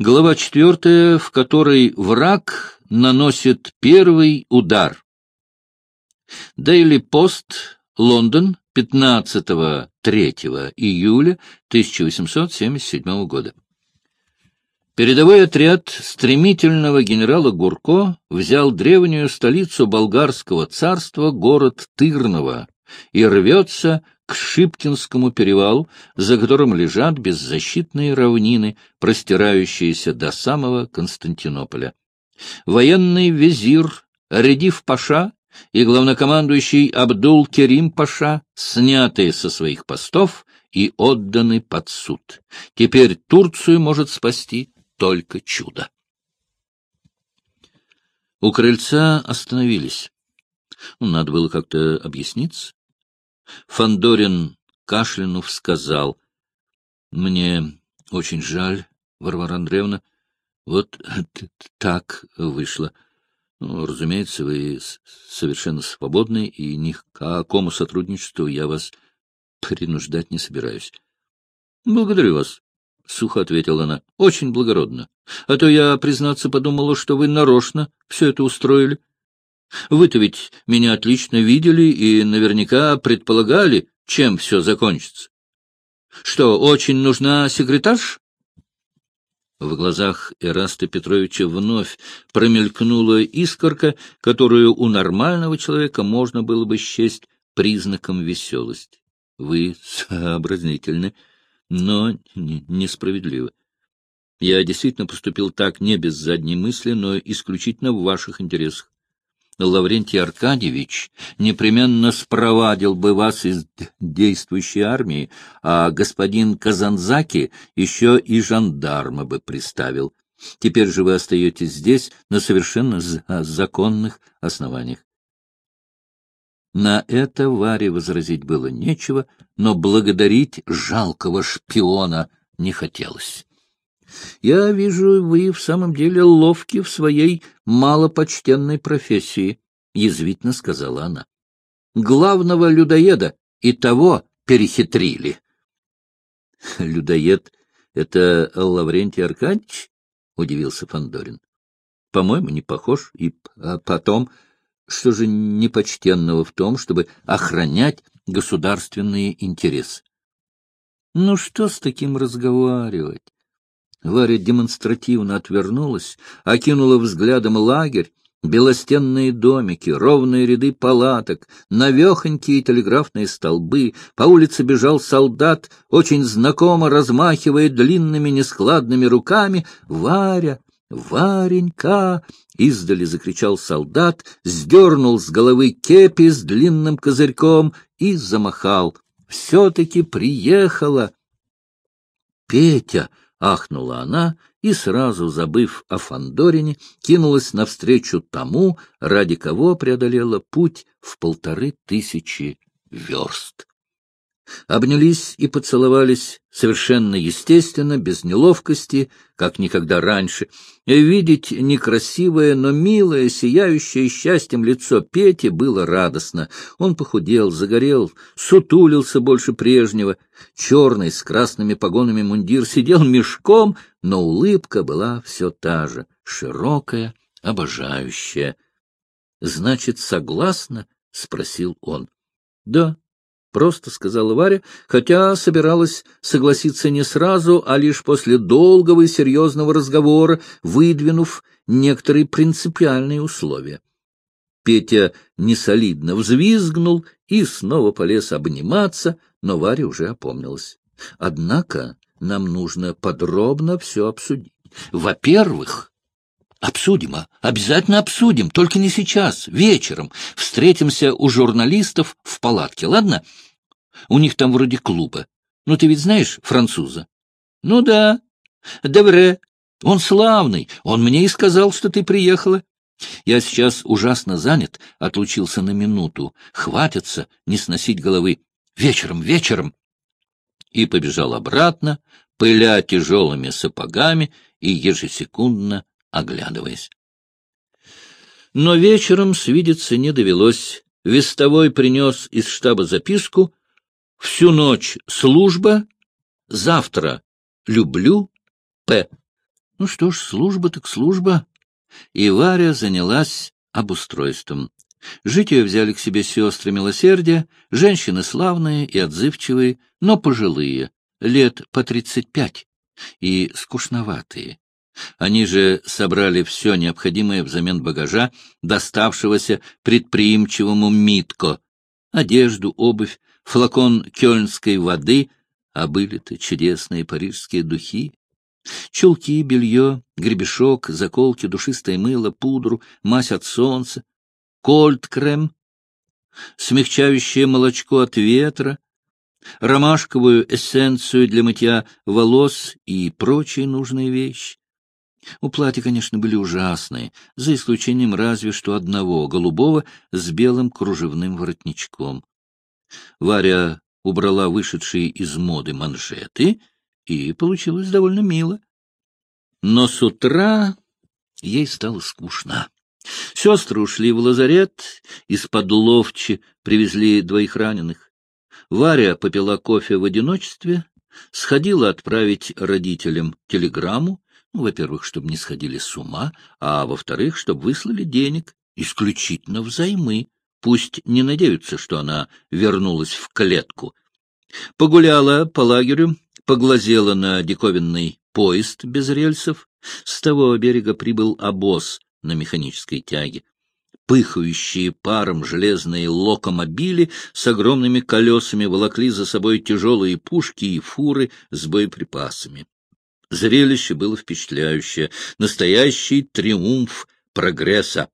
Глава четвертая, в которой враг наносит первый удар. Дейли Пост, Лондон, 15-3 июля 1877 года. Передовой отряд стремительного генерала Гурко взял древнюю столицу болгарского царства, город Тырново, и рвется к Шипкинскому перевалу, за которым лежат беззащитные равнины, простирающиеся до самого Константинополя. Военный визир Редив Паша и главнокомандующий Абдул-Керим Паша сняты со своих постов и отданы под суд. Теперь Турцию может спасти только чудо. У крыльца остановились. Ну, надо было как-то объясниться. Фандорин кашлянув сказал, — Мне очень жаль, Варвара Андреевна, вот так вышло. Ну, разумеется, вы совершенно свободны, и ни к какому сотрудничеству я вас принуждать не собираюсь. — Благодарю вас, — сухо ответила она. — Очень благородно. А то я, признаться, подумала, что вы нарочно все это устроили. Вы-то ведь меня отлично видели и наверняка предполагали, чем все закончится. Что, очень нужна секретарш? В глазах Эраста Петровича вновь промелькнула искорка, которую у нормального человека можно было бы счесть признаком веселости. Вы сообразнительны, но несправедливы. Я действительно поступил так не без задней мысли, но исключительно в ваших интересах. Лаврентий Аркадьевич непременно спровадил бы вас из действующей армии, а господин Казанзаки еще и жандарма бы приставил. Теперь же вы остаетесь здесь на совершенно законных основаниях. На это Варе возразить было нечего, но благодарить жалкого шпиона не хотелось. — Я вижу, вы в самом деле ловки в своей малопочтенной профессии, — язвительно сказала она. — Главного людоеда и того перехитрили. — Людоед — это Лаврентий Аркадьевич? — удивился Фандорин. По-моему, не похож. И потом, что же непочтенного в том, чтобы охранять государственные интересы? Ну что с таким разговаривать? Варя демонстративно отвернулась, окинула взглядом лагерь, белостенные домики, ровные ряды палаток, навехонькие телеграфные столбы. По улице бежал солдат, очень знакомо размахивая длинными нескладными руками. «Варя! Варенька!» — издали закричал солдат, сдернул с головы кепи с длинным козырьком и замахал. «Все-таки приехала!» «Петя!» — ахнула она и, сразу забыв о Фандорине, кинулась навстречу тому, ради кого преодолела путь в полторы тысячи верст обнялись и поцеловались совершенно естественно, без неловкости, как никогда раньше. Видеть некрасивое, но милое, сияющее счастьем лицо Пети было радостно. Он похудел, загорел, сутулился больше прежнего. Черный с красными погонами мундир сидел мешком, но улыбка была все та же, широкая, обожающая. — Значит, согласна? — спросил он. — Да, — просто сказала Варя, хотя собиралась согласиться не сразу, а лишь после долгого и серьезного разговора, выдвинув некоторые принципиальные условия. Петя несолидно взвизгнул и снова полез обниматься, но Варя уже опомнилась. Однако нам нужно подробно все обсудить. Во-первых, Обсудим, а? Обязательно обсудим, только не сейчас, вечером. Встретимся у журналистов в палатке, ладно? У них там вроде клуба. Ну, ты ведь знаешь француза? Ну да. Девре. Он славный. Он мне и сказал, что ты приехала. Я сейчас ужасно занят, отлучился на минуту. Хватится не сносить головы. Вечером, вечером. И побежал обратно, пыля тяжелыми сапогами и ежесекундно оглядываясь. Но вечером свидеться не довелось. Вестовой принес из штаба записку «Всю ночь служба, завтра люблю П». Ну что ж, служба так служба. И Варя занялась обустройством. Жить ее взяли к себе сестры милосердия, женщины славные и отзывчивые, но пожилые, лет по тридцать пять, и скучноватые. Они же собрали все необходимое взамен багажа, доставшегося предприимчивому Митко — одежду, обувь, флакон кёльнской воды, а были-то чудесные парижские духи, чулки, белье, гребешок, заколки, душистое мыло, пудру, мазь от солнца, кольт-крем, смягчающее молочко от ветра, ромашковую эссенцию для мытья волос и прочие нужные вещи. Платья, конечно, были ужасные, за исключением разве что одного, голубого, с белым кружевным воротничком. Варя убрала вышедшие из моды манжеты, и получилось довольно мило. Но с утра ей стало скучно. Сестры ушли в лазарет, из-под ловчи привезли двоих раненых. Варя попила кофе в одиночестве, сходила отправить родителям телеграмму, ну, во-первых, чтобы не сходили с ума, а во-вторых, чтобы выслали денег, исключительно взаймы. Пусть не надеются, что она вернулась в клетку. Погуляла по лагерю, поглазела на диковинный поезд без рельсов. С того берега прибыл обоз на механической тяге. Пыхающие паром железные локомобили с огромными колесами волокли за собой тяжелые пушки и фуры с боеприпасами. Зрелище было впечатляющее, настоящий триумф прогресса.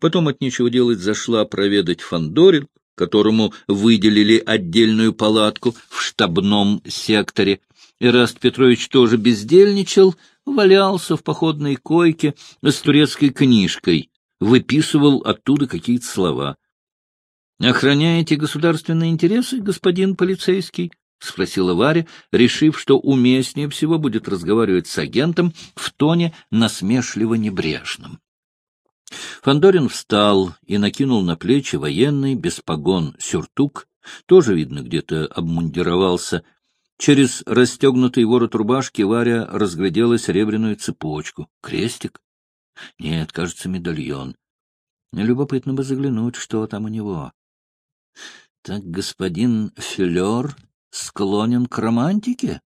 Потом от нечего делать зашла проведать Фандорин, которому выделили отдельную палатку в штабном секторе. Ираст Петрович тоже бездельничал, валялся в походной койке с турецкой книжкой, выписывал оттуда какие-то слова. — Охраняете государственные интересы, господин полицейский? — спросила Варя, решив, что уместнее всего будет разговаривать с агентом в тоне насмешливо-небрежном. Фандорин встал и накинул на плечи военный, без погон, сюртук, тоже, видно, где-то обмундировался. Через расстегнутый ворот рубашки Варя разглядела серебряную цепочку. Крестик? Нет, кажется, медальон. Любопытно бы заглянуть, что там у него. Так господин Филер склонен к романтике?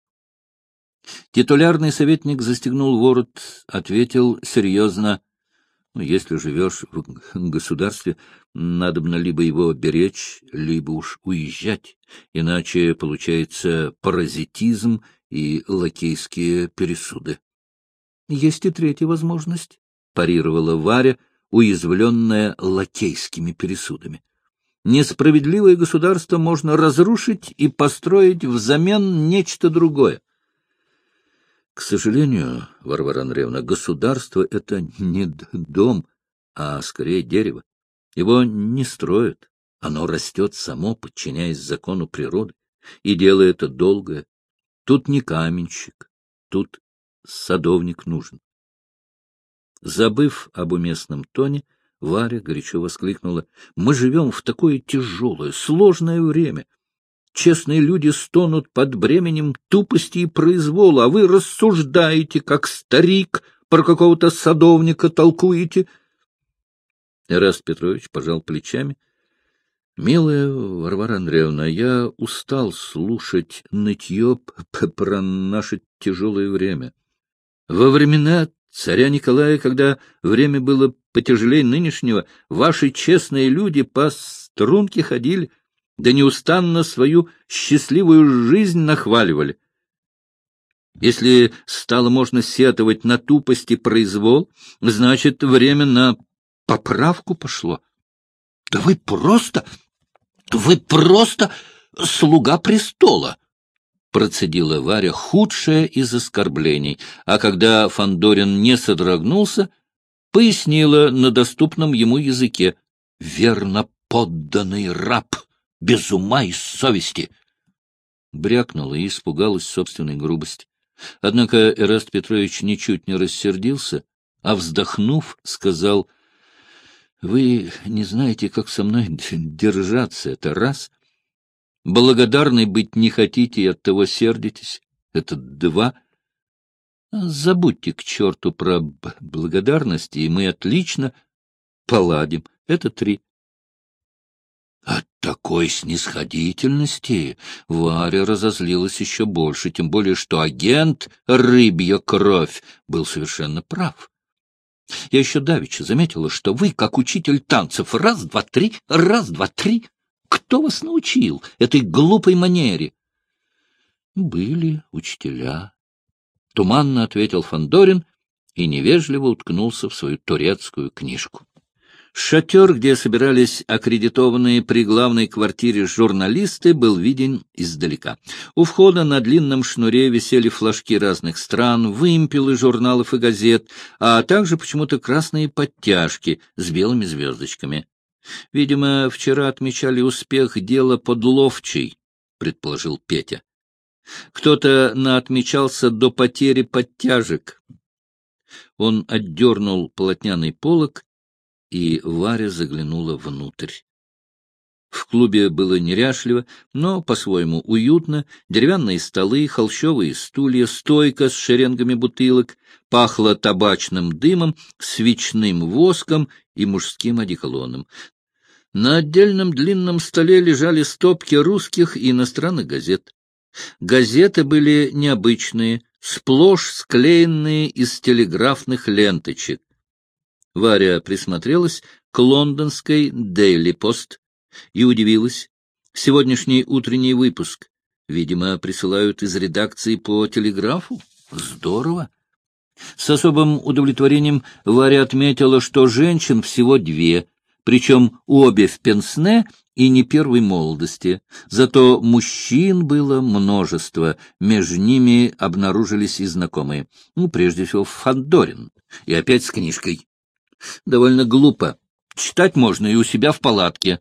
Титулярный советник застегнул ворот, ответил серьезно — если живешь в государстве, надобно либо его беречь, либо уж уезжать, иначе получается паразитизм и лакейские пересуды. — Есть и третья возможность, — парировала Варя, уязвленная лакейскими пересудами. Несправедливое государство можно разрушить и построить взамен нечто другое. К сожалению, Варвара Андреевна, государство — это не дом, а скорее дерево. Его не строят, оно растет само, подчиняясь закону природы, и дело это долгое. Тут не каменщик, тут садовник нужен. Забыв об уместном тоне, Варя горячо воскликнула. — Мы живем в такое тяжелое, сложное время. Честные люди стонут под бременем тупости и произвола, а вы рассуждаете, как старик, про какого-то садовника толкуете. Эраст Петрович пожал плечами. — Милая Варвара Андреевна, я устал слушать нытье про наше тяжелое время. Во времена царя Николая, когда время было потяжелее нынешнего, ваши честные люди по струнке ходили — да неустанно свою счастливую жизнь нахваливали. Если стало можно сетовать на тупость и произвол, значит, время на поправку пошло. Да вы просто, вы просто слуга престола, процедила Варя худшее из оскорблений, а когда Фандорин не содрогнулся, пояснила на доступном ему языке «верно подданный раб» без ума и совести. Брякнула и испугалась собственной грубости. Однако Эраст Петрович ничуть не рассердился, а, вздохнув, сказал, — Вы не знаете, как со мной держаться, это раз. Благодарной быть не хотите и оттого сердитесь, это два. Забудьте к черту про благодарности, и мы отлично поладим. Это три. От такой снисходительности Варя разозлилась еще больше, тем более что агент «Рыбья кровь» был совершенно прав. Я еще давеча заметила, что вы, как учитель танцев, раз, два, три, раз, два, три. Кто вас научил этой глупой манере? Были учителя. Туманно ответил Фандорин и невежливо уткнулся в свою турецкую книжку. Шатер, где собирались аккредитованные при главной квартире журналисты, был виден издалека. У входа на длинном шнуре висели флажки разных стран, вымпелы журналов и газет, а также почему-то красные подтяжки с белыми звездочками. Видимо, вчера отмечали успех дела под Ловчей, предположил Петя. Кто-то наотмечался до потери подтяжек. Он отдернул полотняный полог и Варя заглянула внутрь. В клубе было неряшливо, но по-своему уютно. Деревянные столы, холщовые стулья, стойка с шеренгами бутылок, пахло табачным дымом, свечным воском и мужским одеколоном. На отдельном длинном столе лежали стопки русских и иностранных газет. Газеты были необычные, сплошь склеенные из телеграфных ленточек. Варя присмотрелась к лондонской «Дейли Пост» и удивилась. Сегодняшний утренний выпуск, видимо, присылают из редакции по телеграфу. Здорово! С особым удовлетворением Варя отметила, что женщин всего две, причем обе в пенсне и не первой молодости. Зато мужчин было множество, между ними обнаружились и знакомые. Ну, прежде всего, Фандорин, и опять с книжкой. Довольно глупо. Читать можно и у себя в палатке.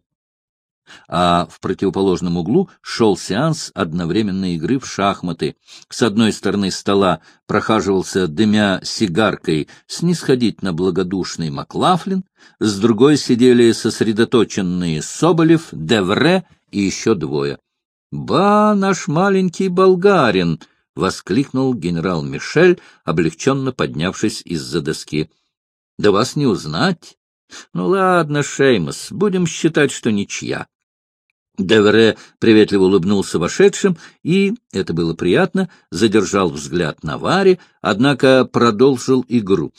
А в противоположном углу шел сеанс одновременной игры в шахматы. С одной стороны стола прохаживался, дымя сигаркой, снисходительно благодушный Маклафлин, с другой сидели сосредоточенные Соболев, Девре и еще двое. «Ба, наш маленький болгарин!» — воскликнул генерал Мишель, облегченно поднявшись из-за доски. Да вас не узнать. Ну ладно, Шеймос, будем считать, что ничья. Девере приветливо улыбнулся вошедшим и, это было приятно, задержал взгляд на Варе, однако продолжил игру.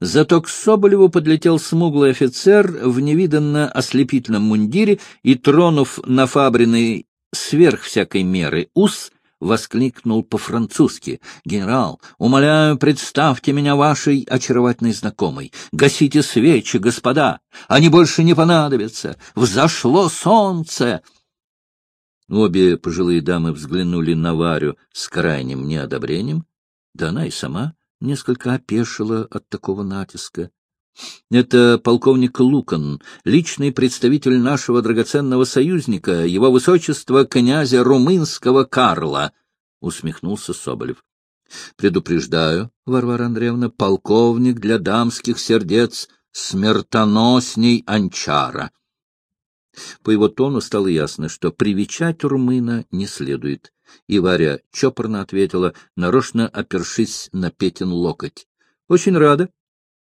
Зато к Соболеву подлетел смуглый офицер в невиданно ослепительном мундире и, тронув на фабриной сверх всякой меры ус, воскликнул по-французски. «Генерал, умоляю, представьте меня вашей очаровательной знакомой. Гасите свечи, господа, они больше не понадобятся. Взошло солнце!» Обе пожилые дамы взглянули на Варю с крайним неодобрением, да она и сама несколько опешила от такого натиска. Это полковник Лукан, личный представитель нашего драгоценного союзника, его высочество князя румынского Карла, — усмехнулся Соболев. — Предупреждаю, Варвара Андреевна, полковник для дамских сердец смертоносней Анчара. По его тону стало ясно, что привечать румына не следует, и Варя чопорно ответила, нарочно опершись на Петин локоть. — Очень рада.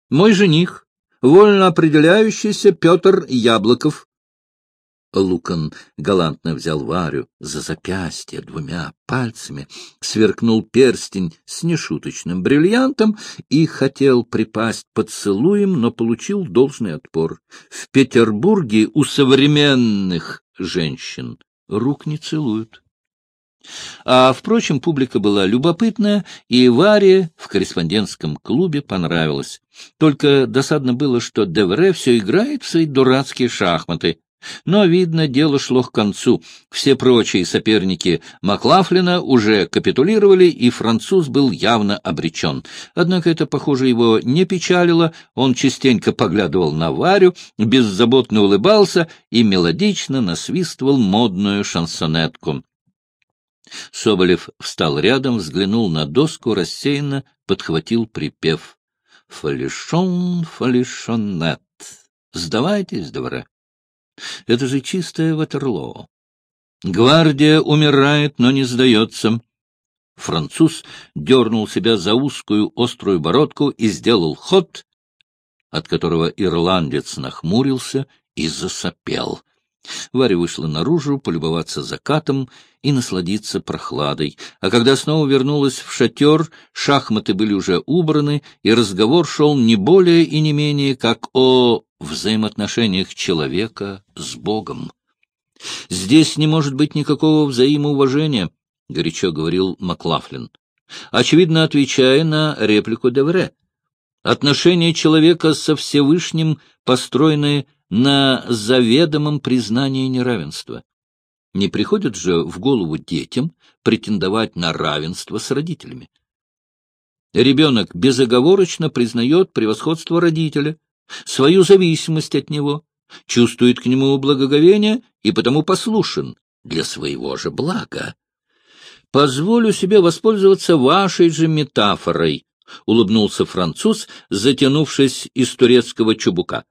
Мой жених, вольно определяющийся Петр Яблоков. Лукан галантно взял Варю за запястье двумя пальцами, сверкнул перстень с нешуточным бриллиантом и хотел припасть поцелуем, но получил должный отпор. В Петербурге у современных женщин рук не целуют. А, впрочем, публика была любопытная, и Варе в корреспондентском клубе понравилось. Только досадно было, что Девре все играет в свои дурацкие шахматы. Но, видно, дело шло к концу. Все прочие соперники Маклафлина уже капитулировали, и француз был явно обречен. Однако это, похоже, его не печалило. Он частенько поглядывал на Варю, беззаботно улыбался и мелодично насвистывал модную шансонетку. Соболев встал рядом, взглянул на доску, рассеянно подхватил припев. «Фалишон, фалишонет! Сдавайтесь, двора! Это же чистое Ватерлоо! Гвардия умирает, но не сдается!» Француз дернул себя за узкую острую бородку и сделал ход, от которого ирландец нахмурился и засопел. Варя вышла наружу полюбоваться закатом и насладиться прохладой, а когда снова вернулась в шатер, шахматы были уже убраны, и разговор шел не более и не менее, как о взаимоотношениях человека с Богом. «Здесь не может быть никакого взаимоуважения», — горячо говорил Маклафлин, очевидно отвечая на реплику Девре. «Отношения человека со Всевышним построены на заведомом признании неравенства. Не приходит же в голову детям претендовать на равенство с родителями. Ребенок безоговорочно признает превосходство родителя, свою зависимость от него, чувствует к нему благоговение и потому послушен для своего же блага. Позволю себе воспользоваться вашей же метафорой, — улыбнулся француз, затянувшись из турецкого чубука.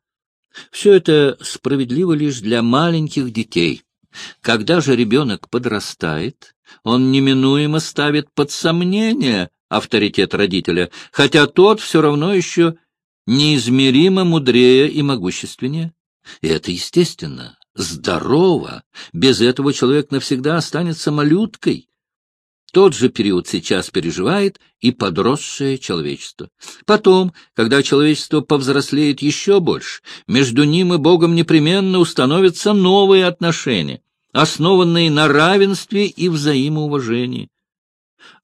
Все это справедливо лишь для маленьких детей. Когда же ребенок подрастает, он неминуемо ставит под сомнение авторитет родителя, хотя тот все равно еще неизмеримо мудрее и могущественнее. И это естественно, здорово. Без этого человек навсегда останется малюткой, тот же период сейчас переживает и подросшее человечество. Потом, когда человечество повзрослеет еще больше, между ним и Богом непременно установятся новые отношения, основанные на равенстве и взаимоуважении.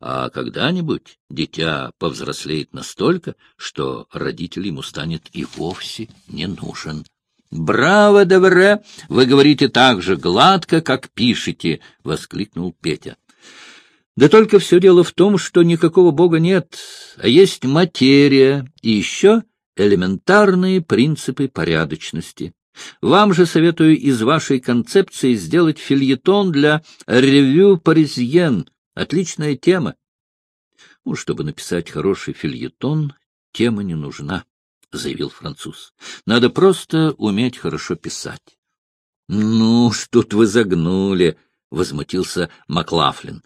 А когда-нибудь дитя повзрослеет настолько, что родитель ему станет и вовсе не нужен. «Браво, Девре! Вы говорите так же гладко, как пишете!» — воскликнул Петя. Да только все дело в том, что никакого Бога нет, а есть материя и еще элементарные принципы порядочности. Вам же советую из вашей концепции сделать фильетон для «Ревю Паризьен». Отличная тема. Ну, чтобы написать хороший фильетон, тема не нужна, — заявил француз. Надо просто уметь хорошо писать. — Ну, что-то вы загнули, — возмутился Маклафлин.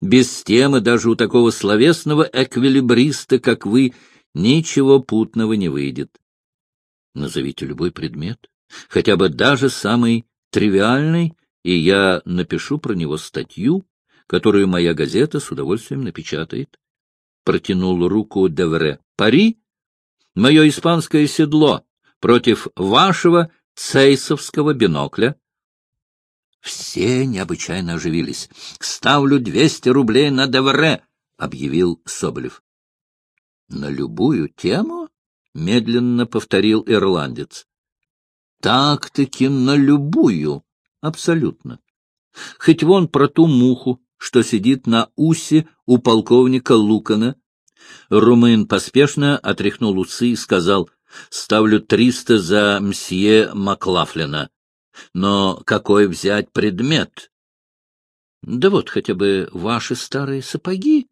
Без темы даже у такого словесного эквилибриста, как вы, ничего путного не выйдет. Назовите любой предмет, хотя бы даже самый тривиальный, и я напишу про него статью, которую моя газета с удовольствием напечатает. Протянул руку Девре. Пари? Мое испанское седло против вашего цейсовского бинокля. Все необычайно оживились. — Ставлю двести рублей на Девре, — объявил Соболев. — На любую тему? — медленно повторил ирландец. — Так-таки на любую. Абсолютно. Хоть вон про ту муху, что сидит на усе у полковника Лукана. Румын поспешно отряхнул усы и сказал, — Ставлю триста за мсье Маклафлина. Но какой взять предмет? Да вот хотя бы ваши старые сапоги.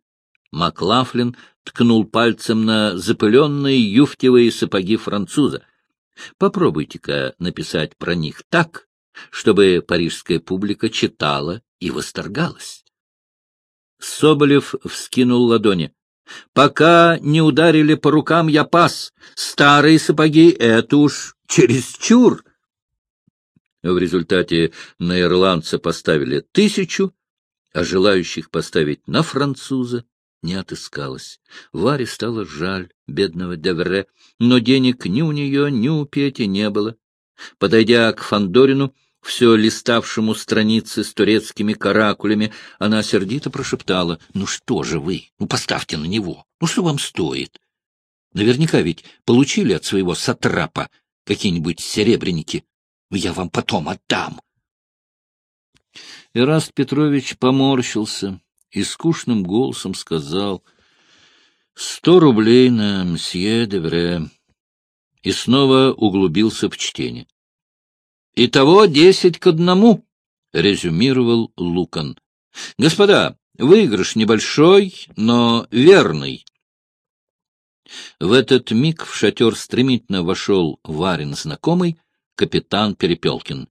Маклафлин ткнул пальцем на запыленные юфтевые сапоги француза. Попробуйте-ка написать про них так, чтобы парижская публика читала и восторгалась. Соболев вскинул ладони. — Пока не ударили по рукам, я пас. Старые сапоги — это уж чересчур. В результате на ирландца поставили тысячу, а желающих поставить на француза не отыскалось. Варе стало жаль бедного Девре, но денег ни у нее, ни у Пети не было. Подойдя к Фандорину, все листавшему страницы с турецкими каракулями, она сердито прошептала, — Ну что же вы? Ну поставьте на него. Ну что вам стоит? Наверняка ведь получили от своего сатрапа какие-нибудь серебряники. Я вам потом отдам. Ираст Петрович поморщился и скучным голосом сказал «Сто рублей на мсье Девре» и снова углубился в чтение. «Итого десять к одному», — резюмировал Лукан. «Господа, выигрыш небольшой, но верный». В этот миг в шатер стремительно вошел Варин знакомый, капитан Перепелкин.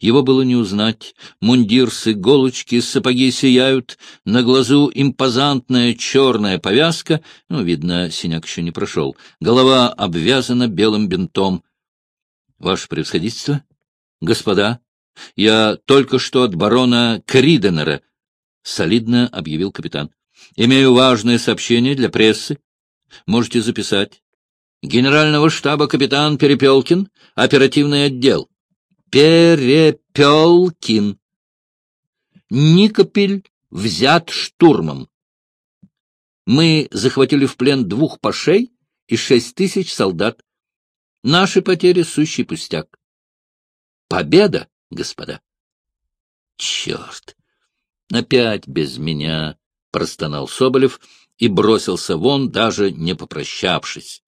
Его было не узнать. Мундир с иголочки, сапоги сияют, на глазу импозантная черная повязка, ну, видно, синяк еще не прошел, голова обвязана белым бинтом. — Ваше превосходительство? — Господа, я только что от барона Криденера, — солидно объявил капитан. — Имею важное сообщение для прессы. Можете записать. Генерального штаба капитан Перепелкин, оперативный отдел. Перепелкин. Никопель взят штурмом. Мы захватили в плен двух пашей и шесть тысяч солдат. Наши потери — сущий пустяк. Победа, господа! Черт! Опять без меня! — простонал Соболев и бросился вон, даже не попрощавшись.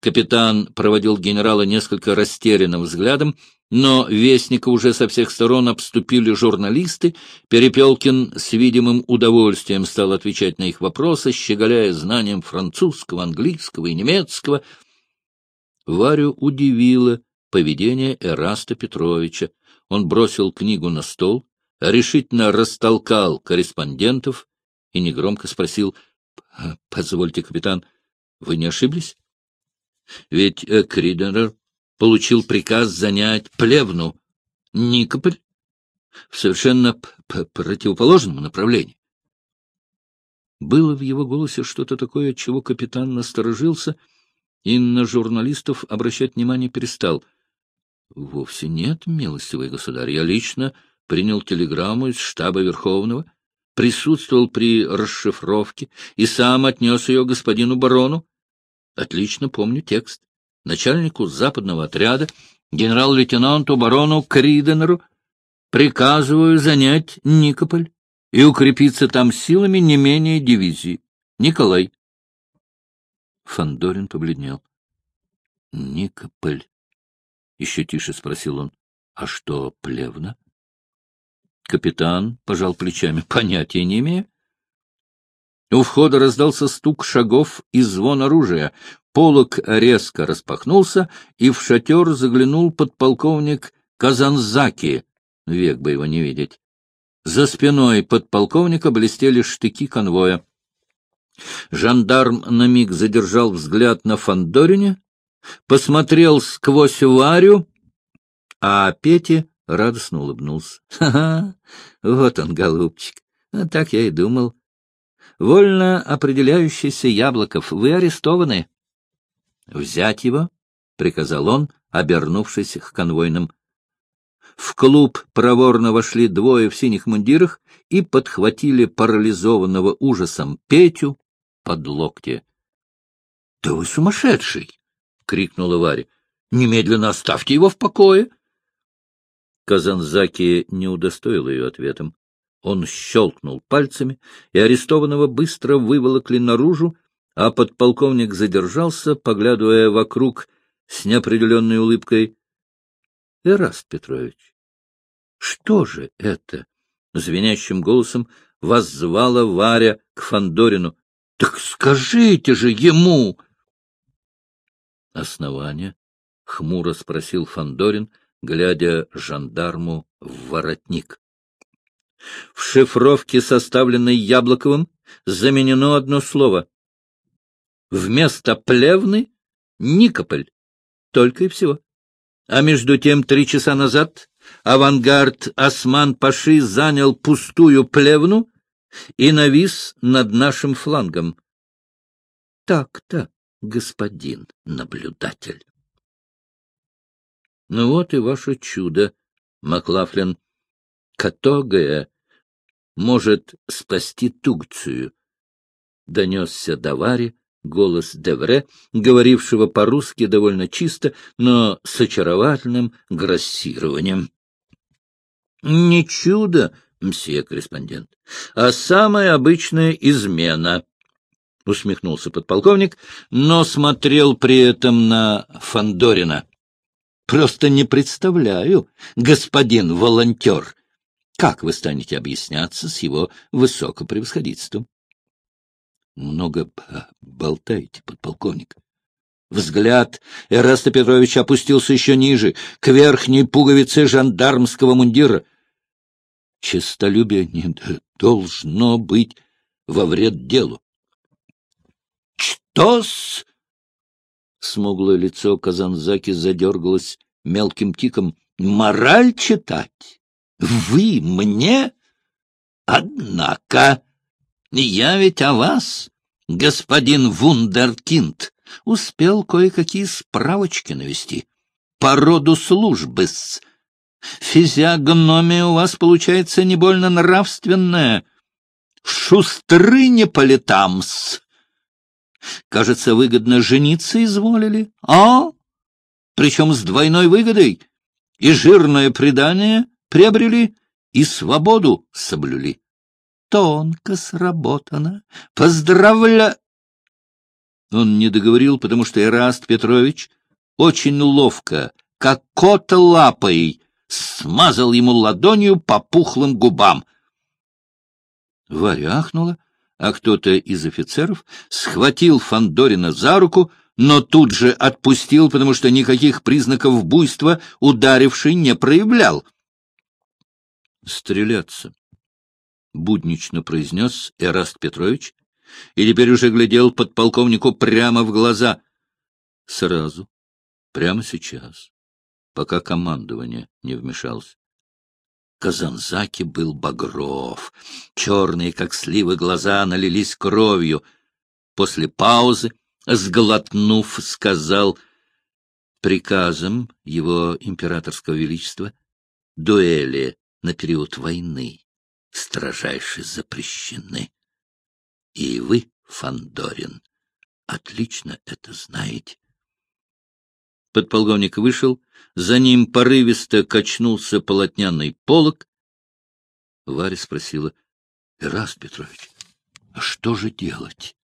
Капитан проводил генерала несколько растерянным взглядом, но Вестника уже со всех сторон обступили журналисты. Перепелкин с видимым удовольствием стал отвечать на их вопросы, щеголяя знанием французского, английского и немецкого. Варю удивило поведение Эраста Петровича. Он бросил книгу на стол, решительно растолкал корреспондентов и негромко спросил, — Позвольте, капитан, вы не ошиблись? Ведь Криденер получил приказ занять Плевну, Никополь, в совершенно противоположном направлении. Было в его голосе что-то такое, от чего капитан насторожился и на журналистов обращать внимание перестал. — Вовсе нет, милостивый государь, я лично принял телеграмму из штаба Верховного, присутствовал при расшифровке и сам отнес ее господину барону. Отлично помню текст. Начальнику западного отряда, генерал-лейтенанту барону Криденеру, приказываю занять Никополь и укрепиться там силами не менее дивизии. Николай. Фандорин побледнел. — Никополь. — еще тише спросил он. — А что, плевна? Капитан пожал плечами. — Понятия не имею. У входа раздался стук шагов и звон оружия. Полок резко распахнулся, и в шатер заглянул подполковник Казанзаки. Век бы его не видеть. За спиной подполковника блестели штыки конвоя. Жандарм на миг задержал взгляд на Фандорине, посмотрел сквозь Варю, а Пете радостно улыбнулся. — Ха-ха, вот он, голубчик. А так я и думал. Вольно определяющийся Яблоков, вы арестованы. — Взять его, — приказал он, обернувшись к конвойным. В клуб проворно вошли двое в синих мундирах и подхватили парализованного ужасом Петю под локти. — Да вы сумасшедший! — крикнула Варя. — Немедленно оставьте его в покое! Казанзаки не удостоил ее ответом. Он щелкнул пальцами, и арестованного быстро выволокли наружу, а подполковник задержался, поглядывая вокруг с неопределенной улыбкой. — Эраст Петрович, что же это? — звенящим голосом воззвала Варя к Фандорину. Так скажите же ему! — Основание? — хмуро спросил Фандорин, глядя жандарму в воротник. В шифровке, составленной Яблоковым, заменено одно слово. Вместо плевны — Никополь. Только и всего. А между тем, три часа назад авангард Осман-Паши занял пустую плевну и навис над нашим флангом. Так-то, господин наблюдатель. Ну вот и ваше чудо, Маклафлин. Катогая может спасти Тугцию. Донесся до Вари голос Девре, говорившего по-русски довольно чисто, но с очаровательным грассированием. — Не чудо, мсье корреспондент, а самая обычная измена, — усмехнулся подполковник, но смотрел при этом на Фандорина. Просто не представляю, господин волонтер, как вы станете объясняться с его высокопревосходительством. Много болтаете, подполковник. Взгляд Эраста Петровича опустился еще ниже, к верхней пуговице жандармского мундира. Честолюбие не должно быть во вред делу. — Что-с? Смуглое лицо Казанзаки задергалось мелким тиком. — Мораль читать? Вы мне? Однако, я ведь о вас, господин Вундеркинд, успел кое-какие справочки навести. По роду службы-с. Физиогномия у вас получается не больно нравственная. Шустры не по летам-с. Кажется, выгодно жениться изволили. А? Причем с двойной выгодой. И жирное предание приобрели, и свободу соблюли. Тонко сработано. Поздравля... Он не договорил, потому что Эраст Петрович очень ловко, как кот лапой, смазал ему ладонью по пухлым губам. Варя ахнула, а кто-то из офицеров схватил Фандорина за руку, но тут же отпустил, потому что никаких признаков буйства ударивший не проявлял. «Стреляться», — буднично произнес Эраст Петрович, и теперь уже глядел подполковнику прямо в глаза. Сразу, прямо сейчас, пока командование не вмешалось. Казанзаки был багров. Черные, как сливы, глаза налились кровью. После паузы, сглотнув, сказал приказом его императорского величества дуэли на период войны строжайше запрещены. И вы, Фандорин, отлично это знаете. Подполковник вышел, за ним порывисто качнулся полотняный полог. Варя спросила, — Ирас Петрович, а что же делать?